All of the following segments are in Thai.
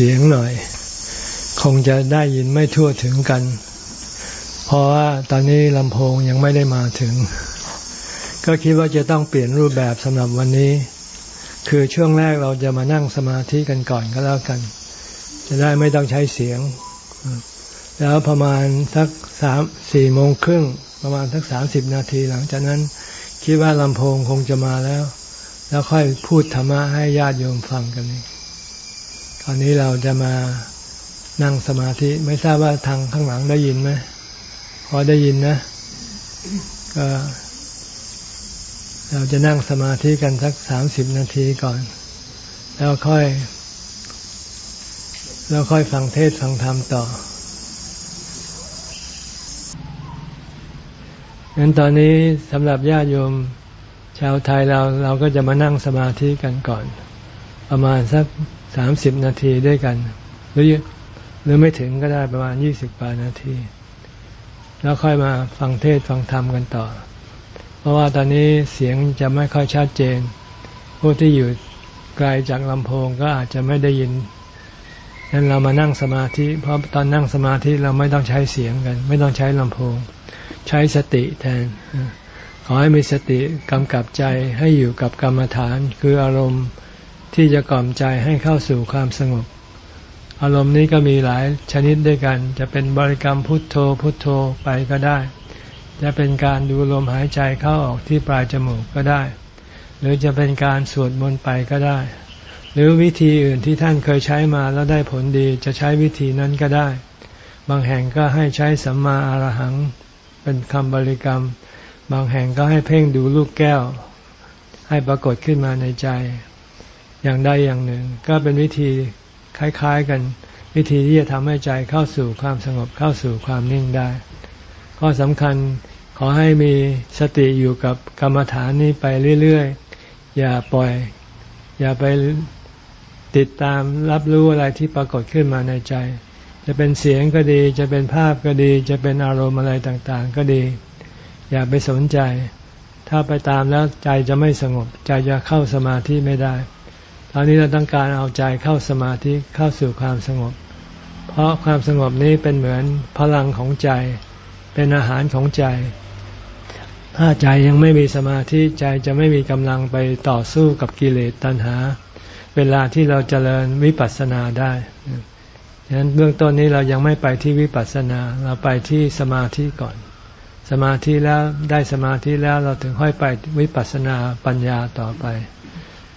เสียงหน่อย คงจะได้ยินไม่ทั่วถึงกัน เพราะว่าตอนนี้ลำโพงยังไม่ได้มาถึง ก็คิดว่าจะต้องเปลี่ยนรูปแบบสำหรับวันนี้ คือช่วงแรกเราจะมานั่งสมาธิกันก่อนก็แล้วกัน จะได้ไม่ต้องใช้เสียง แล้วประมาณสักสามสี่โมงครึ่งประมาณสักสามสิบนาทีหลังจากนั้นคิดว่าลำโพงคงจะมาแล้ว แล้วค่อยพูดธรรมะให้ญาติโยมฟังกันนี้ ตอนนี้เราจะมานั่งสมาธิไม่ทราบว่าทางข้างหลังได้ยินไหมพอได้ยินนะก็เราจะนั่งสมาธิกันสักสามสิบนาทีก่อน แล้วค่อย แล้วค่อยฟังเทศฟังธรรมต่องั้นตอนนี้สำหรับญาติโยมชาวไทยเราเราก็จะมานั่งสมาธิกันก่อน ประมาณสัก สามสิบนาทีด้วยกัน หรือหรือไม่ถึงก็ได้ประมาณยี่สิบกว่านาที แล้วค่อยมาฟังเทศฟังธรรมกันต่อ เพราะว่าตอนนี้เสียงจะไม่ค่อยชัดเจน ผู้ที่อยู่ไกลจากลำโพงก็อาจจะไม่ได้ยินงั้นเรามานั่งสมาธิ เพราะตอนนั่งสมาธิเราไม่ต้องใช้เสียงกัน ไม่ต้องใช้ลำโพง ใช้สติแทน ขอให้มีสติกำกับใจให้อยู่กับกรรมฐานคืออารมณ์ ที่จะกล่อมใจให้เข้าสู่ความสงบ อารมณ์นี้ก็มีหลายชนิดด้วยกัน จะเป็นบริกรรมพุทโธพุทโธไปก็ได้ จะเป็นการดูลมหายใจเข้าออกที่ปลายจมูกก็ได้ หรือจะเป็นการสวดมนต์ไปก็ได้ หรือวิธีอื่นที่ท่านเคยใช้มาแล้วได้ผลดีจะใช้วิธีนั้นก็ได้ บางแห่งก็ให้ใช้สัมมาอรหัง เป็นคำบริกรรม บางแห่งก็ให้เพ่งดูลูกแก้ว ให้ปรากฏขึ้นมาในใจ อย่างใดอย่างหนึ่ง ก็เป็นวิธีคล้ายๆกัน วิธีที่จะทำให้ใจเข้าสู่ความสงบเข้าสู่ความนิ่งได้ข้อสำคัญขอให้มีสติอยู่กับกรรมฐานนี้ไปเรื่อยๆ อย่าปล่อย อย่าไปติดตามรับรู้อะไรที่ปรากฏขึ้นมาในใจ จะเป็นเสียงก็ดี จะเป็นภาพก็ดี จะเป็นอารมณ์อะไรต่างๆ ก็ดี อย่าไปสนใจ ถ้าไปตามแล้วใจจะไม่สงบ ใจจะเข้าสมาธิไม่ได้ ตอนนี้เราต้องการเอาใจเข้าสมาธิเข้าสู่ความสงบ เพราะความสงบนี้เป็นเหมือนพลังของใจ เป็นอาหารของใจ ถ้าใจยังไม่มีสมาธิใจจะไม่มีกำลังไปต่อสู้กับกิเลสตัณหา เวลาที่เราจเจริญวิปัสสนาได้ฉะนั้นเบื้องต้นนี้เรายังไม่ไปที่วิปัสสนาเราไปที่สมาธิก่อน สมาธิแล้วได้สมาธิแล้วเราถึงค่อยไปวิปัสสนาปัญญาต่อไป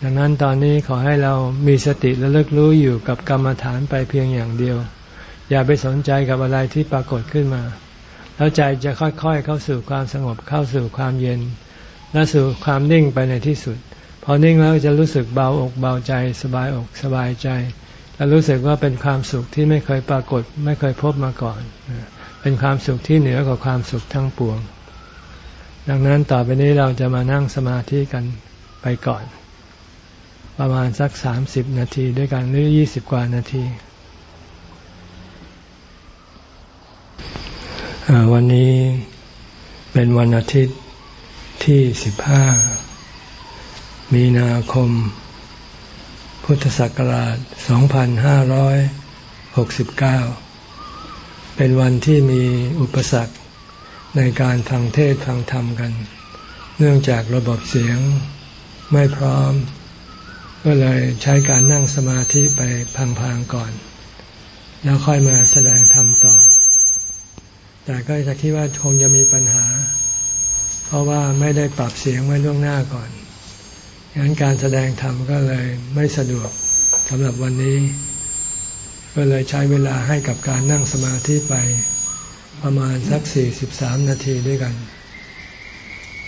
ดังนั้นตอนนี้ขอให้เรามีสติและเลิกรู้อยู่กับกรรมฐานไปเพียงอย่างเดียว อย่าไปสนใจกับอะไรที่ปรากฏขึ้นมา แล้วใจจะค่อยๆเข้าสู่ความสงบเข้าสู่ความเย็น และสู่ความนิ่งไปในที่สุด พอนิ่งแล้วจะรู้สึกเบาอกเบาใจสบายอกสบายใจจะรู้สึกว่าเป็นความสุขที่ไม่เคยปรากฏ ไม่เคยพบมาก่อน เป็นความสุขที่เหนือกว่าความสุขทั้งปวง ดังนั้นต่อไปนี้เราจะมานั่งสมาธิกันไปก่อน ประมาณสักสามสิบนาทีด้วยกันหรือยี่สิบกว่านาที วันนี้เป็นวันอาทิตย์ที่สิบห้ามีนาคม พุทธศักราช 2569 เป็นวันที่มีอุปสรรคในการฟังเทศฟังธรรมกัน เนื่องจากระบบเสียงไม่พร้อม ก็เลยใช้การนั่งสมาธิไปพังๆก่อน แล้วค่อยมาแสดงธรรมต่อ แต่ก็จะคิดว่าคงจะมีปัญหา เพราะว่าไม่ได้ปรับเสียงไว้ล่วงหน้าก่อนงั้นการแสดงธรรมก็เลยไม่สะดวกสำหรับวันนี้ ก็เลยใช้เวลาให้กับการนั่งสมาธิไปประมาณสักสี่สิบสามนาทีด้วยกัน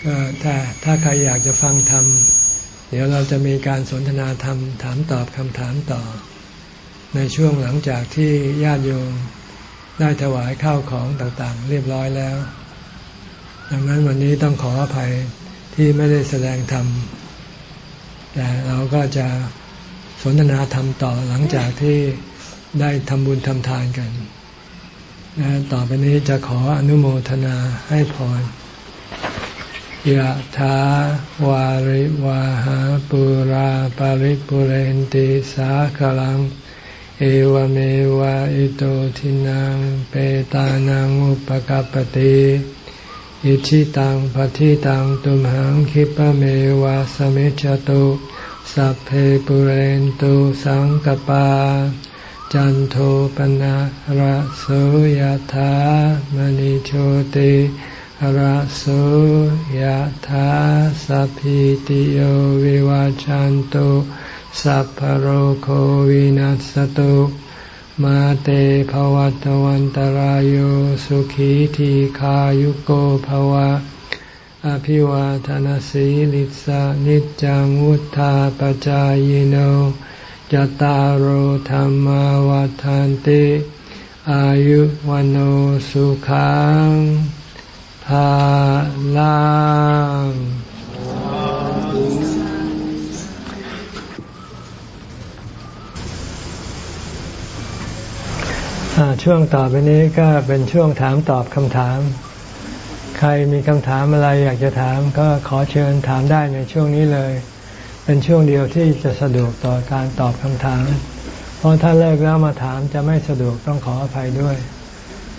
ก็ถ้าถ้าใครอยากจะฟังธรรม ดี๋ยวเราจะมีการสนทนาธรรมถามตอบคำถามต่อ ในช่วงหลังจากที่ญาติโยมได้ถวายข้าวของต่างๆ เรียบร้อยแล้ว ดังนั้นวันนี้ต้องขออภัยที่ไม่ได้แสดงธรรม แต่เราก็จะสนทนาธรรมต่อหลังจากที่ได้ทำบุญทำทานกันนะต่อไปนี้จะขออนุโมทนาให้พร ยะถาวาริวาหาปุราปาริปุเรนติสาคลัง เอวเมวะอิโตทินังเปตานังอุปกปติอิชิตังปฏิตังตุมหังคิปะเมวะสมิจจตุสัพเพปุเรนตุสังกปา จันโทปนะระโสยธามณิโชติ ระโสยธาสัพพิติโยวิวาจันตุสัพพโรโควินัสตุมาเตภวัตวันตารโยสุขีทีขายุโกภวะ อภิวาทานสีลิสานิจังวุธาปจายโนจตารโหธรรมวาทานติ อายุวันโอสุขัง ภาลังช่วงต่อไปนี้ก็เป็นช่วงถามตอบคำถาม ใครมีคำถามอะไรอยากจะถามก็ขอเชิญถามได้ในช่วงนี้เลย เป็นช่วงเดียวที่จะสะดวกต่อการตอบคำถาม เพราะถ้าเลิกแล้วมาถามจะไม่สะดวกต้องขออภัยด้วย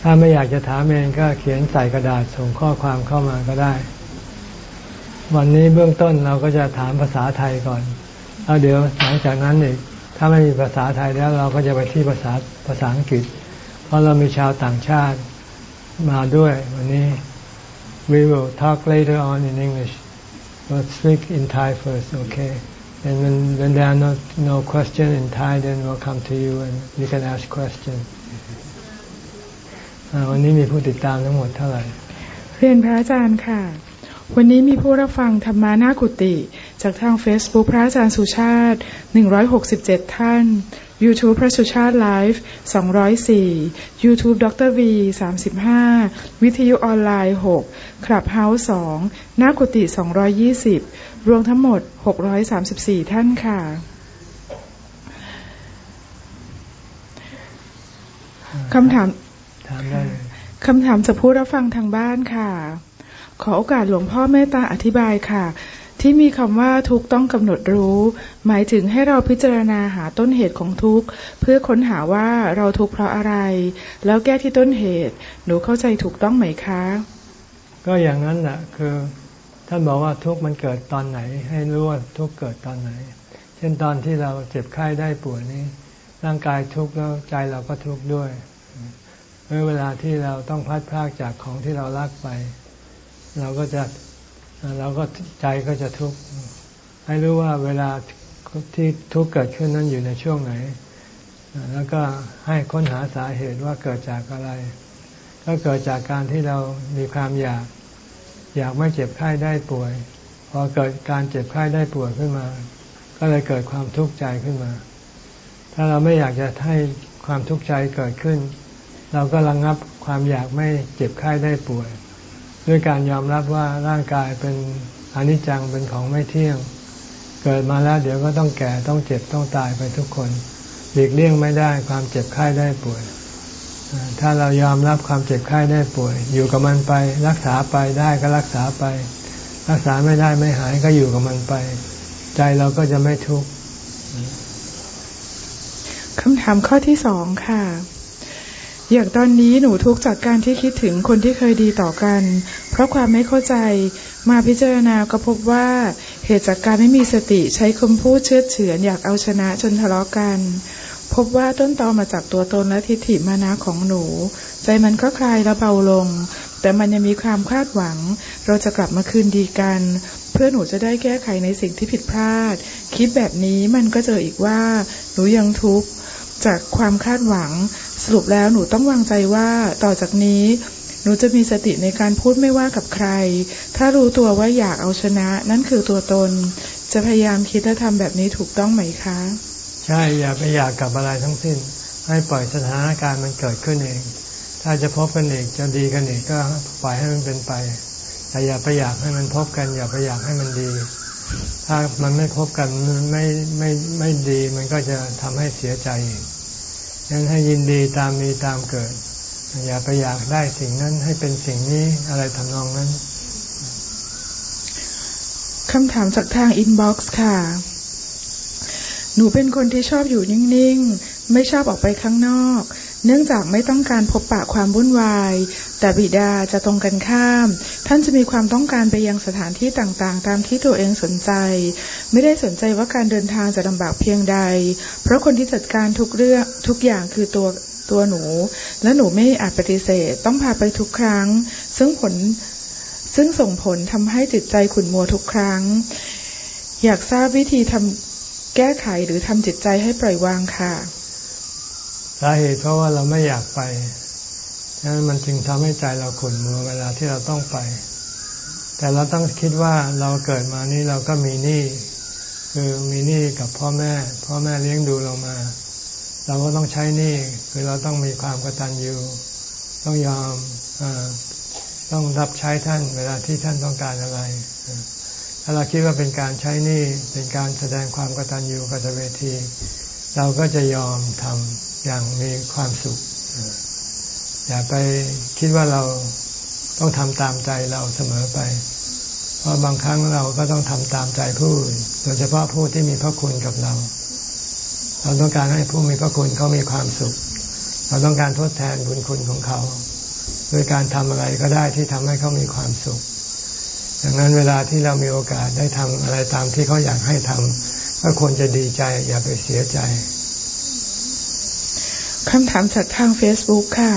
ถ้าไม่อยากจะถามเองก็เขียนใส่กระดาษส่งข้อความเข้ามาก็ได้ วันนี้เบื้องต้นเราก็จะถามภาษาไทยก่อนแล้วเดี๋ยวหลังจากนั้นอีกถ้าไม่มีภาษาไทยแล้วเราก็จะไปที่ภาษาภาษาอังกฤษ เพราะเรามีชาวต่างชาติมาด้วยวันนี้ we will talk later on in English but speak in Thai first okay and when when there are no no question in Thai then we'll come to you and you can ask question วันนี้มีผู้ติดตามทั้งหมดเท่าไหร่ เรียนพระอาจารย์ค่ะ วันนี้มีผู้รับฟังธรรมะหน้ากุฏิ จากทาง Facebook พระอาจารย์สุชาติ 167 ท่าน YouTube พระสุชาติไลฟ์204 YouTube ดร V 35 วิทยุออนไลน์ 6 Clubhouse 2หน้ากุฏิ220 รวมทั้งหมด 634 ท่านค่ะ คำถาม คำถามจากผู้รับฟังทางบ้านค่ะ ขอโอกาสหลวงพ่อเมตตาอธิบายค่ะ ที่มีคำว่าทุกต้องกำหนดรู้ หมายถึงให้เราพิจารณาหาต้นเหตุของทุกข์เพื่อค้นหาว่าเราทุกข์เพราะอะไร แล้วแก้ที่ต้นเหตุ หนูเข้าใจถูกต้องไหมคะ ก็อย่างนั้นแหละคือท่านบอกว่าทุกข์มันเกิดตอนไหน ให้รู้ว่าทุกข์เกิดตอนไหน เช่นตอนที่เราเจ็บไข้ได้ป่วยนี้ร่างกายทุกข์แล้วใจเราก็ทุกข์ด้วย เมื่อเวลาที่เราต้องพัดพากจากของที่เรารักไป เราก็จะเราก็ใจก็จะทุกข์ให้รู้ว่าเวลาที่ทุกข์เกิดขึ้นนั้นอยู่ในช่วงไหน แล้วก็ให้ค้นหาสาเหตุว่าเกิดจากอะไร ก็เกิดจากการที่เรามีความอยาก อยากไม่เจ็บไข้ได้ป่วย พอเกิดการเจ็บไข้ได้ป่วยขึ้นมา ก็เลยเกิดความทุกข์ใจขึ้นมา ถ้าเราไม่อยากจะให้ความทุกข์ใจเกิดขึ้น เราก็ระงงับความอยากไม่เจ็บไข้ได้ป่วย ด้วยการยอมรับว่าร่างกายเป็นอนิจจังเป็นของไม่เที่ยง เกิดมาแล้วเดี๋ยวก็ต้องแก่ต้องเจ็บต้องตายไปทุกคนหลีกเลี่ยงไม่ได้ความเจ็บไข้ได้ป่วย ถ้าเรายอมรับความเจ็บไข้ได้ป่วย อยู่กับมันไปรักษาไปได้ก็รักษาไป รักษาไม่ได้ไม่หายก็อยู่กับมันไป ใจเราก็จะไม่ทุกข์คำถามข้อที่สองค่ะ อย่างตอนนี้หนูทุกจากการที่คิดถึงคนที่เคยดีต่อกัน เพราะความไม่เข้าใจมาพิจารณาก็พบว่าเหตุจากการไม่มีสติใช้คำพูดเชื่อเฉือนอยากเอาชนะจนทะเลาะกัน พบว่าต้นตอมาจากตัวตนและทิฏฐิมานะของหนู ใจมันก็คลายและเบาลง แต่มันยังมีความคาดหวัง เราจะกลับมาคืนดีกัน เพื่อหนูจะได้แก้ไขในสิ่งที่ผิดพลาด คิดแบบนี้มันก็เจออีกว่า หนูยังทุกข์จากความคาดหวัง สรุปแล้วหนูต้องวางใจว่าต่อจากนี้หนูจะมีสติในการพูดไม่ว่ากับใคร ถ้ารู้ตัวว่าอยากเอาชนะ นั่นคือตัวตน จะพยายามคิดและทำแบบนี้ถูกต้องไหมคะ ใช่ อย่าไปอยากกับอะไรทั้งสิ้น ให้ปล่อยสถานการณ์มันเกิดขึ้นเอง ถ้าจะพบกันอีกจะดีกันอีกก็ปล่อยให้มันเป็นไป แต่อย่าไปอยากให้มันพบกัน อย่าไปอยากให้มันดี ถ้ามันไม่พบกันมันไม่ไม่ไม่ดี มันก็จะทำให้เสียใจอีก ยังให้ยินดีตามมีตามเกิด อย่าไปอยากได้สิ่งนั้นให้เป็นสิ่งนี้อะไรทำนองนั้นคำถามจากทาง inbox ค่ะ หนูเป็นคนที่ชอบอยู่นิ่งๆ ไม่ชอบออกไปข้างนอก เนื่องจากไม่ต้องการพบปะความวุ่นวาย แต่บิดาจะตรงกันข้าม ท่านจะมีความต้องการไปยังสถานที่ต่างๆ ตามที่ตัวเองสนใจ ไม่ได้สนใจว่าการเดินทางจะลำบากเพียงใด เพราะคนที่จัดการทุกเรื่องทุกอย่างคือตัวตัวหนู และหนูไม่อาจปฏิเสธ ต้องพาไปทุกครั้ง ซึ่งผลซึ่งส่งผลทำให้จิตใจขุ่นมัวทุกครั้ง อยากทราบวิธีทำแก้ไขหรือทำจิตใจให้ปล่อยวางค่ะสาเหตุเพราะว่าเราไม่อยากไป ดังนั้นมันจึงทำให้ใจเราขุ่นมัวเวลาที่เราต้องไป แต่เราต้องคิดว่าเราเกิดมานี้เราก็มีหนี้คือมีหนี้กับพ่อแม่ พ่อแม่เลี้ยงดูเรามา เราก็ต้องใช้หนี้คือเราต้องมีความกตัญญูต้องยอมอต้องรับใช้ท่านเวลาที่ท่านต้องการอะไร ถ้าเราคิดว่าเป็นการใช้หนี้เป็นการแสดงความกตัญญูกตเวที เราก็จะยอมทำอย่างมีความสุข อย่าไปคิดว่าเราต้องทำตามใจเราเสมอไป เพราะบางครั้งเราก็ต้องทำตามใจผู้อื่นโดยเฉพาะผู้ที่มีพระคุณกับเรา เราต้องการให้ผู้มีพระคุณเขามีความสุข เราต้องการทดแทนบุญคุณของเขาโดยการทำอะไรก็ได้ที่ทำให้เขามีความสุขดังนั้นเวลาที่เรามีโอกาสได้ทำอะไรตามที่เขาอยากให้ทำก็ควรจะดีใจ อย่าไปเสียใจคำถามจากทาง Facebook ค่ะ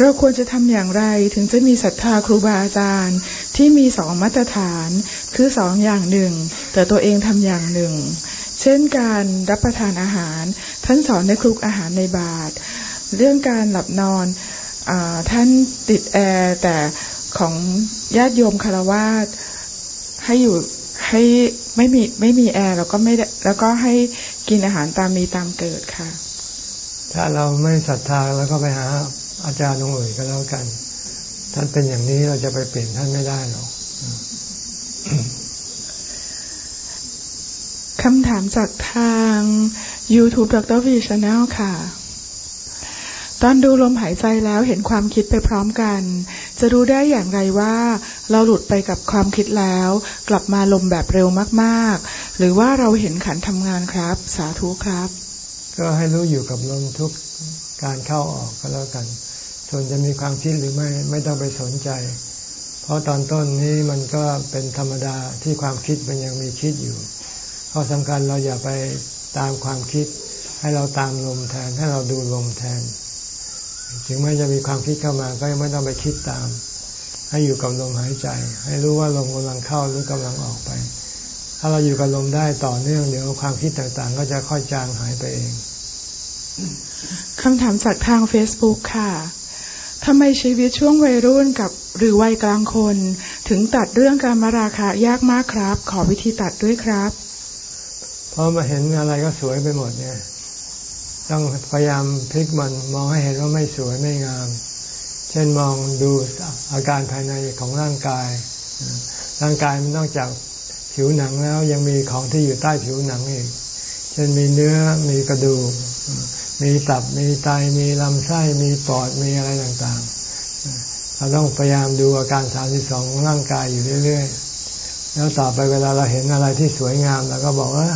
เราควรจะทำอย่างไรถึงจะมีศรัทธาครูบาอาจารย์ ที่มีสองมาตรฐาน คือสองอย่างหนึ่ง แต่ตัวเองทำอย่างหนึ่ง เช่นการรับประทานอาหาร ท่านสอนในคลุกอาหารในบาท เรื่องการหลับนอนท่านติดแอร์แต่ของญาติโยมคารวาสให้อยู่ให้ไม่มีไม่มีแอร์แล้วก็ไม่แล้วก็ให้กินอาหารตามมีตามเกิดค่ะ ถ้าเราไม่ศรัทธาแล้วก็ไปหา อาจารย์องค์อื่นก็แล้วกัน ท่านเป็นอย่างนี้เราจะไปเปลี่ยนท่านไม่ได้หรอกคำถามจากทาง YouTube ดรวีชาแนลค่ะ ตอนดูลมหายใจแล้วเห็นความคิดไปพร้อมกัน จะรู้ได้อย่างไรว่า เราหลุดไปกับความคิดแล้ว กลับมาลมแบบเร็วมากๆ หรือว่าเราเห็นขันทำงานครับ สาธุครับ ก็ให้รู้อยู่กับลมทุกการเข้าออกก็แล้วกัน ส่วนจะมีความคิดหรือไม่ไม่ต้องไปสนใจ เพราะตอนต้นนี้มันก็เป็นธรรมดาที่ความคิดมันยังมีคิดอยู่ข้อสำคัญเราอย่าไปตามความคิด ให้เราตามลมแทน ให้เราดูลมแทน ถึงแม้จะมีความคิดเข้ามาก็ยังไม่ต้องไปคิดตาม ให้อยู่กับลมหายใจ ให้รู้ว่าลมกำลังเข้าหรือกำลังออกไป ถ้าเราอยู่กับลมได้ต่อเนื่องเดี๋ยวความคิดต่างๆ ก็จะค่อยจางหายไปเองคำถามจากทาง Facebook ค่ะ ทำไมชีวิตช่วงวัยรุ่นกับหรือวัยกลางคน ถึงตัดเรื่องการมาราคายากมากครับ ขอวิธีตัดด้วยครับ เพราะมาเห็นอะไรก็สวยไปหมดเนี่ยต้องพยายามพลิกมันมองให้เห็นว่าไม่สวยไม่งาม เช่นมองดูอาการภายในของร่างกาย ร่างกายมันนอกจากผิวหนังแล้วยังมีของที่อยู่ใต้ผิวหนังอีก เช่นมีเนื้อมีกระดูก มีตับมีไตมีลำไส้มีปอดมีอะไรต่างๆ เราต้องพยายามดูอาการสามสิบสองของร่างกายอยู่เรื่อยๆ แล้วต่อไปเวลาเราเห็นอะไรที่สวยงามเราก็บอกว่า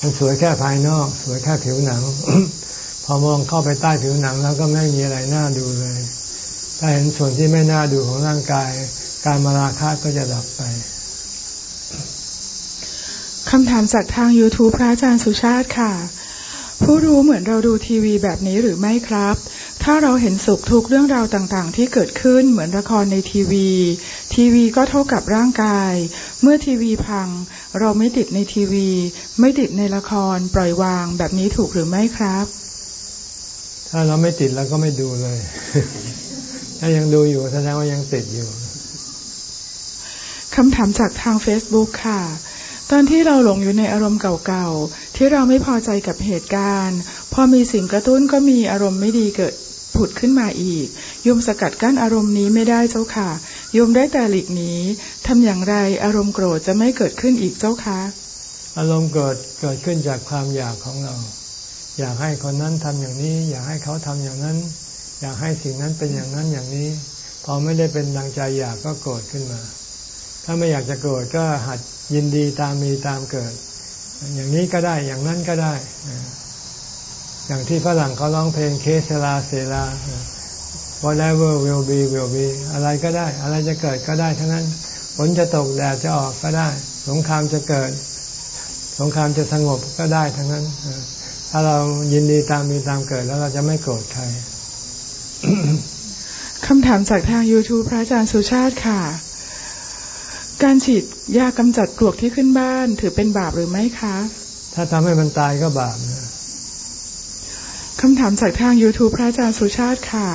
มันสวยแค่ภายนอก สวยแค่ผิวหนัง พอมองเข้าไปใต้ผิวหนังแล้วก็ไม่มีอะไรน่าดูเลย ถ้าเห็นส่วนที่ไม่น่าดูของร่างกาย การมาราคะก็จะดับไปคำถามจากทาง YouTube พระอาจารย์สุชาติค่ะ ผู้รู้เหมือนเราดูทีวีแบบนี้หรือไม่ครับ ถ้าเราเห็นสุขทุกเรื่องราวต่างๆ ที่เกิดขึ้นเหมือนละครในทีวี ทีวีก็เท่ากับร่างกาย เมื่อทีวีพัง เราไม่ติดในทีวี ไม่ติดในละครปล่อยวางแบบนี้ถูกหรือไม่ครับ ถ้าเราไม่ติดเราก็ไม่ดูเลย ถ้ายังดูอยู่แสดงว่ายังติดอยู่คำถามจากทาง Facebook ค่ะ ตอนที่เราหลงอยู่ในอารมณ์เก่าๆ ที่เราไม่พอใจกับเหตุการณ์ พอมีสิ่งกระตุ้นก็มีอารมณ์ไม่ดีเกิดผุดขึ้นมาอีกยมสกัดกั้นอารมณ์นี้ไม่ได้เจ้าค่ะยมได้แต่หลีกหนีทำอย่างไรอารมณ์โกรธจะไม่เกิดขึ้นอีกเจ้าคะอารมณ์เกิดเกิดขึ้นจากความอยากของเรา อยากให้คนนั้นทำอย่างนี้ อยากให้เขาทำอย่างนั้น อยากให้สิ่งนั้นเป็นอย่างนั้นอย่างนี้ พอไม่ได้เป็นดังใจอยากก็โกรธขึ้นมา ถ้าไม่อยากจะโกรธก็หัดยินดีตามมีตามเกิด อย่างนี้ก็ได้อย่างนั้นก็ได้ อย่างที่ฝรั่งเขาร้องเพลงเคสลาเซลา whatever will be will be อะไรก็ได้ อะไรจะเกิดก็ได้ทั้งนั้นฝนจะตกแดดจะออกก็ได้ สงครามจะเกิด สงครามจะสงบก็ได้ทั้งนั้นถ้าเรายินดีตามมีตามเกิดแล้วเราจะไม่โกรธใครคำถามจากทาง YouTube พระอาจารย์สุชาติค่ะ การฉีดยากำจัดปลวกที่ขึ้นบ้าน ถือเป็นบาปหรือไม่คะ ถ้าทำให้มันตายก็บาปนะคำถามจากทาง YouTube พระอาจารย์สุชาติค่ะ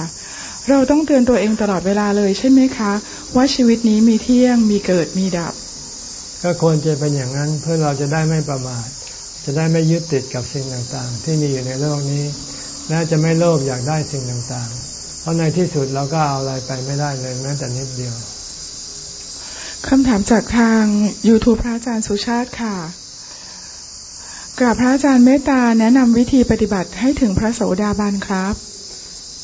เราต้องเตือนตัวเองตลอดเวลาเลยใช่ไหมคะ ว่าชีวิตนี้มีเที่ยงมีเกิดมีดับ ก็ควรจะเป็นอย่างนั้นเพื่อเราจะได้ไม่ประมาทจะได้ไม่ยึดติดกับสิ่งต่างๆ ที่มีอยู่ในโลกนี้ และจะไม่โลภอยากได้สิ่งต่างๆ เพราะในที่สุดเราก็เอาอะไรไปไม่ได้เลยแม้แต่นิดเดียว คำถามจากทาง YouTube พระอาจารย์สุชาติค่ะ กราบพระอาจารย์เมตตาแนะนำวิธีปฏิบัติให้ถึงพระโสดาบันครับ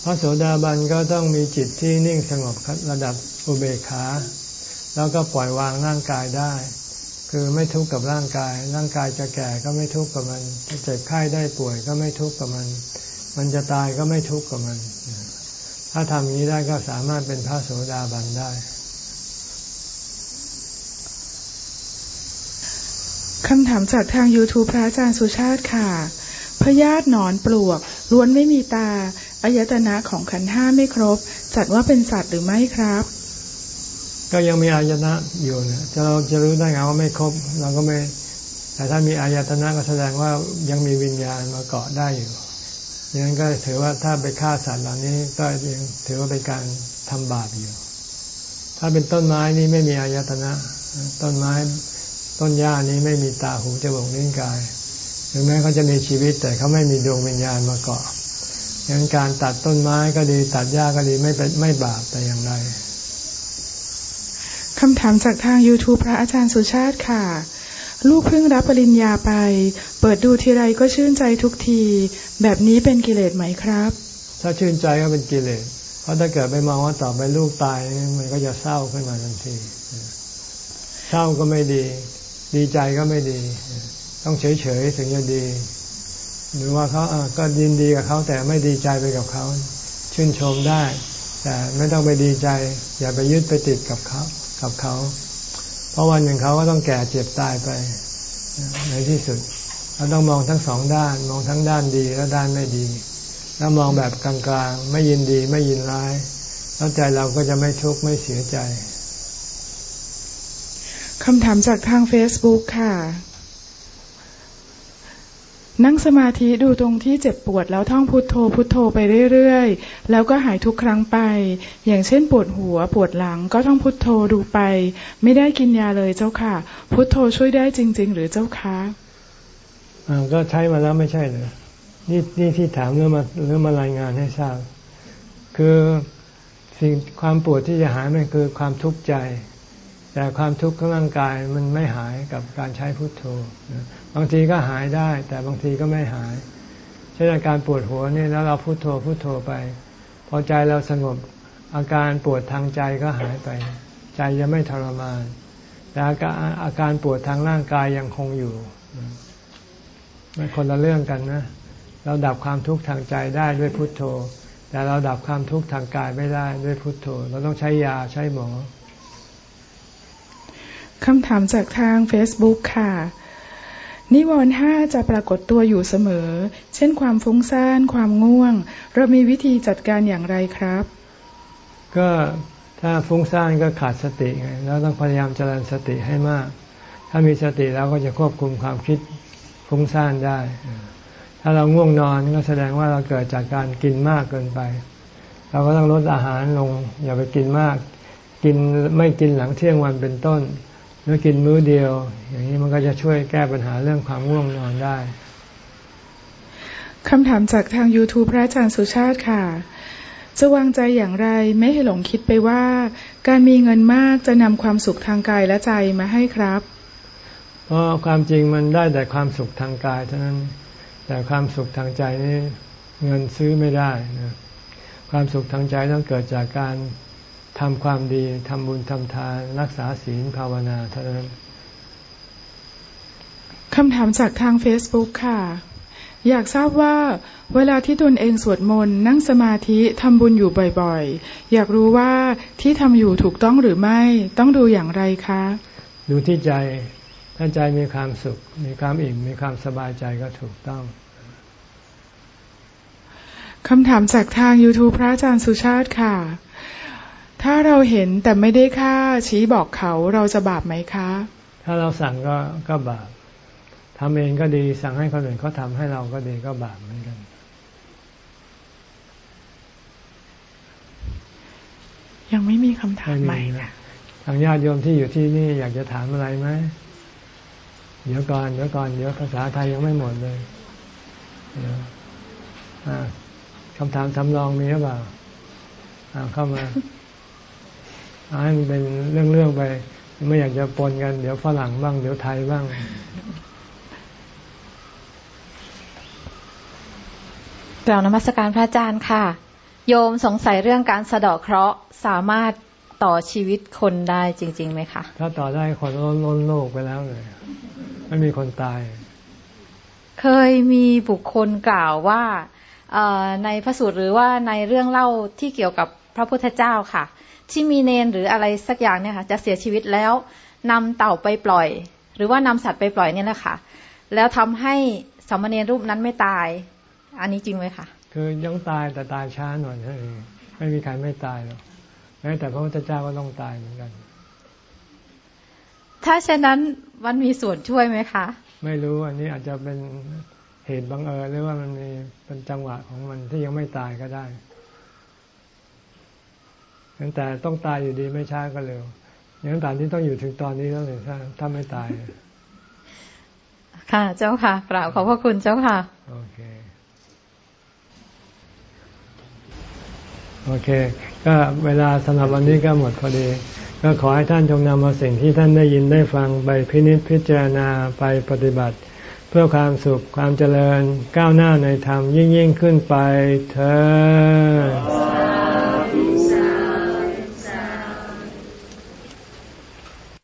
พระโสดาบันก็ต้องมีจิตที่นิ่งสงบระดับอุเบกขา แล้วก็ปล่อยวางร่างกายได้ คือไม่ทุกข์กับร่างกาย ร่างกายจะแก่ก็ไม่ทุกข์กับมันจะเจ็บไข้ได้ป่วยก็ไม่ทุกข์กับมัน มันจะตายก็ไม่ทุกข์กับมัน ถ้าทำอย่างนี้ได้ก็สามารถเป็นพระโสดาบันได้ คำถามจากทาง YouTube พระอาจารย์สุชาติค่ะ พยาธิหนอนปลวกล้วนไม่มีตา อายตนะของขันห้าไม่ครบ จัดว่าเป็นสัตว์หรือไม่ครับ ก็ยังมีอายตนะอยู่นี่ยจะเราจะรู้ได้ไงว่าไม่ครบ เราก็ไม่ แต่ถ้ามีอายตนะก็แสดงว่ายังมีวิญญาณมาเกาะได้อยู่ดังนั้นก็ถือว่าถ้าไปฆ่าสัตว์เหล่านี้ก็ยังถือว่าเป็นการทำบาปอยู่ ถ้าเป็นต้นไม้นี่ไม่มีอายตนะ ต้นไม้ ต้นหญ้านี้ไม่มีตาหูจมูกลิ้นกาย ถึงแม้เขาจะมีชีวิตแต่เขาไม่มีดวงวิญญาณมาเกาะยังการตัดต้นไม้ก็ดีตัดหญ้าก็ดีไม่เป็นไม่บาปแต่อย่างไรคำถามจากทาง YouTube พระอาจารย์สุชาติค่ะ ลูกเพิ่งรับปริญญาไป เปิดดูทีไรก็ชื่นใจทุกที แบบนี้เป็นกิเลสไหมครับ ถ้าชื่นใจก็เป็นกิเลส เพราะถ้าเกิดไปมองว่าต่อไปลูกตายมันก็จะเศร้าขึ้นมาทันที เศร้าก็ไม่ดี ดีใจก็ไม่ดี ต้องเฉยเฉยถึงจะดี หรือว่าเขาก็ยินดีกับเขาแต่ไม่ดีใจไปกับเขา ชื่นชมได้ แต่ไม่ต้องไปดีใจ อย่าไปยึดไปติดกับเขากับเขา เพราะวันหนึ่งเขาก็ต้องแก่เจ็บตายไปในที่สุดเราต้องมองทั้งสองด้าน มองทั้งด้านดีและด้านไม่ดี แล้วมองแบบกลางๆ ไม่ยินดีไม่ยินร้าย แล้วใจเราก็จะไม่ทุกข์ไม่เสียใจ คำถามจากทาง Facebook ค่ะ นั่งสมาธิดูตรงที่เจ็บปวดแล้วท่องพุทโธพุทโธไปเรื่อยๆ แล้วก็หายทุกครั้งไป อย่างเช่นปวดหัวปวดหลังก็ต้องพุทโธดูไป ไม่ได้กินยาเลยเจ้าค่ะ พุทโธช่วยได้จริง ๆ หรือเจ้าคะก็ใช้มาแล้วไม่ใช่เหรอนี่นี่ที่ถามเรื่องมาเรื่องมารายงานให้ทราบ คือสิ่งความปวดที่จะหายมันคือความทุกข์ใจ แต่ความทุกข์ของร่างกายมันไม่หายกับการใช้พุทโธ บางทีก็หายได้ แต่บางทีก็ไม่หาย เช่นอาการปวดหัวนี่แล้วเราพุทโธพุทโธไป พอใจเราสงบอาการปวดทางใจก็หายไป ใจจะไม่ทรมาน แต่อาการอาการปวดทางร่างกายยังคงอยู่ มันคนละเรื่องกันนะ เราดับความทุกข์ทางใจได้ด้วยพุทโธ แต่เราดับความทุกข์ทางกายไม่ได้ด้วยพุทโธ เราต้องใช้ยาใช้หมอ คำถามจากทาง Facebook ค่ะ นิวรณ์ห้าจะปรากฏตัวอยู่เสมอ เช่นความฟุ้งซ่าน ความง่วง เรามีวิธีจัดการอย่างไรครับ ก็ถ้าฟุ้งซ่านก็ขาดสติไงแล้วต้องพยายามเจริญสติให้มาก ถ้ามีสติแล้วก็จะควบคุมความคิดฟุ้งซ่านได้ ถ้าเราง่วงนอนก็แสดงว่าเราเกิดจากการกินมากเกินไป เราก็ต้องลดอาหารลง อย่าไปกินมาก กินไม่กินหลังเที่ยงวันเป็นต้น แล้วกินมื้อเดียว อย่างนี้มันก็จะช่วยแก้ปัญหาเรื่องความง่วงนอนได้คำถามจากทาง YouTube พระอาจารย์สุชาติค่ะ จะวางใจอย่างไรไม่ให้หลงคิดไปว่า การมีเงินมากจะนำความสุขทางกายและใจมาให้ครับเพราะความจริงมันได้แต่ความสุขทางกายเท่านั้น แต่ความสุขทางใจนี่เงินซื้อไม่ได้นะความสุขทางใจต้องเกิดจากการ ทำความดีทำบุญทำทาน รักษาศีลภาวนาเท่านั้นคำถามจากทาง Facebook ค่ะ อยากทราบว่า เวลาที่ตนเองสวดมนต์นั่งสมาธิทำบุญอยู่บ่อยๆ อยากรู้ว่าที่ทำอยู่ถูกต้องหรือไม่ต้องดูอย่างไรคะ ดูที่ใจถ้าใจมีความสุข มีความอิ่ม มีความสบายใจก็ถูกต้องคำถามจากทาง YouTube พระอาจารย์สุชาติค่ะ ถ้าเราเห็นแต่ไม่ได้ฆ่าชี้บอกเขาเราจะบาปไหมคะ ถ้าเราสั่งก็ก็บาปทำเองก็ดีสั่งให้คนอื่นเขาทำให้เราก็ดีก็บาปเหมือนกัน ยังไม่มีคำถามใหม่ค่ะทางญาติโยมที่อยู่ที่นี่อยากจะถามอะไรไหมเดี๋ยวก่อนเดี๋ยวก่อนเดี๋ยวภาษาไทยยังไม่หมดเลยคำถามสำรองมีหรือเปล่าเข้ามาเอา ให้มันเป็นเรื่องๆไป ไม่อยากจะปนกัน เดี๋ยวฝรั่งบ้าง เดี๋ยวไทยบ้าง กล่าวนมัสการพระอาจารย์ค่ะ โยมสงสัยเรื่องการสะดอกเคราะห์สามารถต่อชีวิตคนได้จริงๆไหมคะ ถ้าต่อได้คนล้นล้นโลกไปแล้วเลย ไม่มีคนตาย เคยมีบุคคลกล่าวว่าในพระสูตรหรือว่าในเรื่องเล่าที่เกี่ยวกับพระพุทธเจ้าค่ะ ที่มีเนนหรืออะไรสักอย่างเนี่ยค่ะ จะเสียชีวิตแล้วนำเต่าไปปล่อย หรือว่านำสัตว์ไปปล่อยเนี่ยแหละค่ะ แล้วทำให้สมณเณรรูปนั้นไม่ตาย อันนี้จริงไหมคะคือยังตายแต่ตายช้าหน่อยเท่านั้นไม่มีใครไม่ตายหรอกแม้แต่พระพุทธเจ้าก็ต้องตายเหมือนกัน ถ้าเช่นนั้นมันมีส่วนช่วยไหมคะ ไม่รู้อันนี้อาจจะเป็นเหตุบังเอิญหรือว่ามันมีเป็นจังหวะของมันที่ยังไม่ตายก็ได้ แต่ต้องตายอยู่ดีไม่ช้าก็เร็วอย่างต่างที่ต้องอยู่ถึงตอนนี้แล้วเลยถ้าถ้าไม่ตาย ค่ะ เจ้าค่ะกราบขอบพระคุณเจ้าค่ะ โอเคโอเค ก็เวลาสำหรับวันนี้ก็หมดพอดี ก็ขอให้ท่านจงนำเอาสิ่งที่ท่านได้ยินได้ฟังไปพินิจพิจารณาไปปฏิบัติ เพื่อความสุขความเจริญก้าวหน้าในธรรมยิ่งยิ่งขึ้นไปเธอ